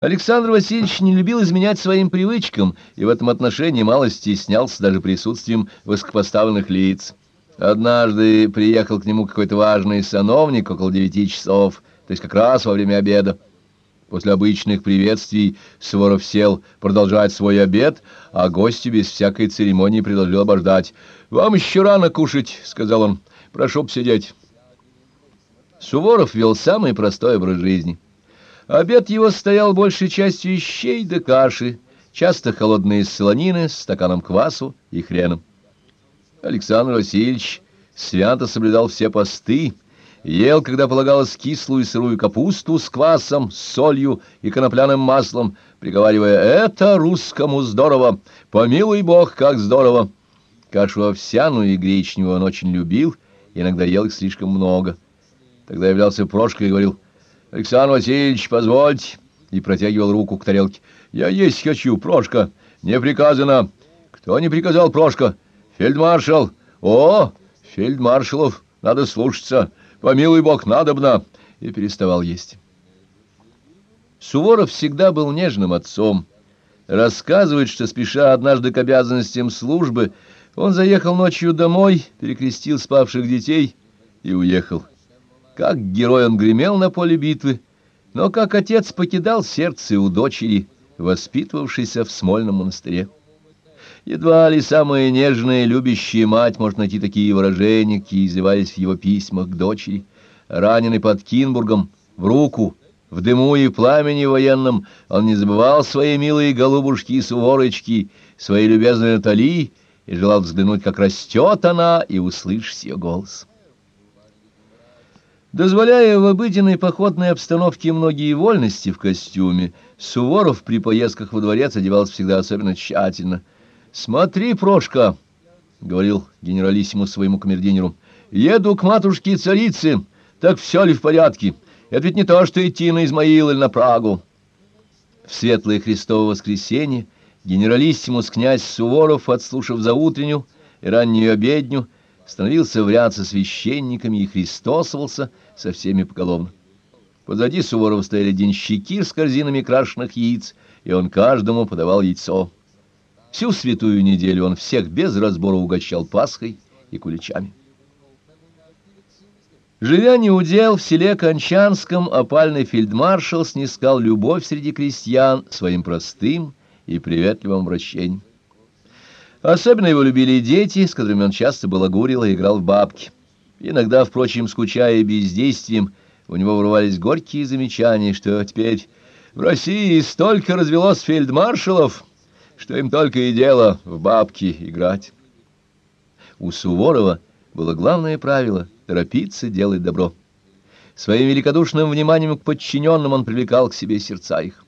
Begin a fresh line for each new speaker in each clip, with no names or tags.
Александр Васильевич не любил изменять своим привычкам и в этом отношении мало стеснялся даже присутствием высокопоставленных лиц. Однажды приехал к нему какой-то важный сановник около девяти часов, то есть как раз во время обеда. После обычных приветствий Суворов сел продолжать свой обед, а гостю без всякой церемонии предложил обождать. «Вам еще рано кушать», — сказал он. «Прошу посидеть». Суворов вел самый простой образ жизни — Обед его стоял большей частью из щей да каши, часто холодные солонины с стаканом квасу и хреном. Александр Васильевич свято соблюдал все посты, ел, когда полагалось, кислую и сырую капусту с квасом, солью и конопляным маслом, приговаривая «Это русскому здорово! Помилуй Бог, как здорово!» Кашу овсяную и гречневую он очень любил, иногда ел их слишком много. Тогда являлся Прошка и говорил Александр Васильевич, позвольте, и протягивал руку к тарелке. Я есть хочу, Прошка, не приказано. Кто не приказал, Прошка? Фельдмаршал. О, фельдмаршалов, надо слушаться. Помилуй бог, надобно. И переставал есть. Суворов всегда был нежным отцом. Рассказывает, что, спеша однажды к обязанностям службы, он заехал ночью домой, перекрестил спавших детей и уехал. Как герой он гремел на поле битвы, но как отец покидал сердце у дочери, воспитывавшейся в Смольном монастыре. Едва ли самая нежная, любящая мать может найти такие выражения, какие изливались в его письмах к дочери. Раненый под Кинбургом, в руку, в дыму и пламени военном, он не забывал свои милые голубушки и суворочки, своей любезной Натали, и желал взглянуть, как растет она, и услышать ее голос. Дозволяя в обыденной походной обстановке многие вольности в костюме, Суворов при поездках во дворец одевался всегда особенно тщательно. «Смотри, Прошка!» — говорил генералиссимус своему камердинеру, «Еду к матушке-царице, так все ли в порядке? Это ведь не то, что идти на Измаил или на Прагу». В светлое Христово воскресенье генералиссимус князь Суворов, отслушав за утреннюю и раннюю обедню, становился в ряд со священниками и христосовался со всеми поголовно. Позади Суворова стояли денщики с корзинами крашеных яиц, и он каждому подавал яйцо. Всю святую неделю он всех без разбора угощал Пасхой и куличами. Живя неудел в селе Кончанском, опальный фельдмаршал снискал любовь среди крестьян своим простым и приветливым обращением. Особенно его любили дети, с которыми он часто балагурил и играл в бабки. Иногда, впрочем, скучая бездействием, у него вырывались горькие замечания, что теперь в России столько развелось фельдмаршалов, что им только и дело в бабки играть. У Суворова было главное правило — торопиться делать добро. Своим великодушным вниманием к подчиненным он привлекал к себе сердца их.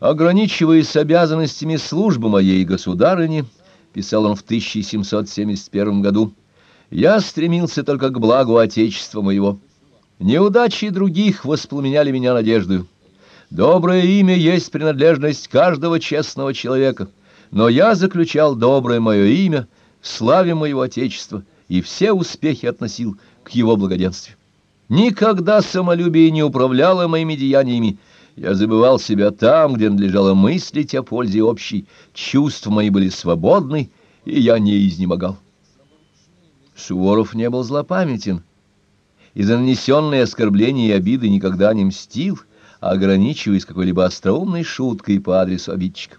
Ограничиваясь обязанностями службы моей государыни, писал он в 1771 году, я стремился только к благу Отечества моего. Неудачи других воспламеняли меня надеждою. Доброе имя есть принадлежность каждого честного человека, но я заключал доброе мое имя в славе моего Отечества и все успехи относил к его благоденствию. Никогда самолюбие не управляло моими деяниями, я забывал себя там, где надлежало мыслить о пользе общей. Чувства мои были свободны, и я не изнемогал. Суворов не был злопамятен. И за нанесенные оскорбления и обиды никогда не мстил, а ограничиваясь какой-либо остроумной шуткой по адресу обидчика.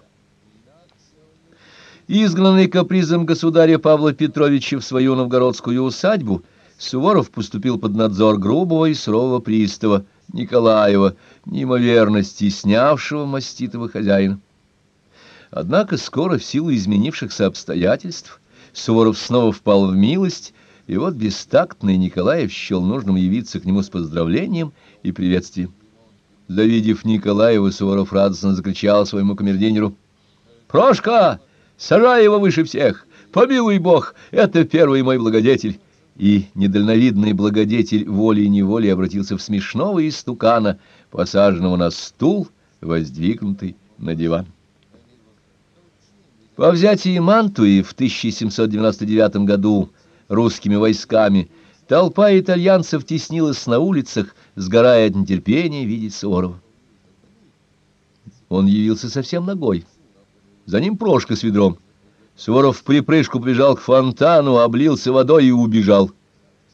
Изгнанный капризом государя Павла Петровича в свою новгородскую усадьбу, Суворов поступил под надзор грубого и сурового пристава, Николаева, неимоверно стеснявшего маститого хозяина. Однако скоро в силу изменившихся обстоятельств Суворов снова впал в милость, и вот бестактный Николаев счел нужным явиться к нему с поздравлением и приветствием. Завидев Николаева, Суворов радостно закричал своему камердинеру: «Прошка, сажай его выше всех! Помилуй Бог, это первый мой благодетель!» И недальновидный благодетель волей-неволей обратился в смешного истукана, посаженного на стул, воздвигнутый на диван. По взятии Мантуи в 1799 году русскими войсками толпа итальянцев теснилась на улицах, сгорая от нетерпения видеть Суворова. он явился совсем ногой. За ним Прошка с ведром. Суворов в припрыжку побежал к фонтану, облился водой и убежал.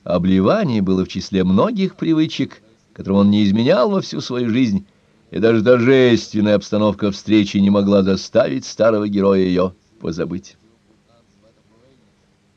Обливание было в числе многих привычек, которым он не изменял во всю свою жизнь, и даже торжественная обстановка встречи не могла заставить старого героя ее позабыть.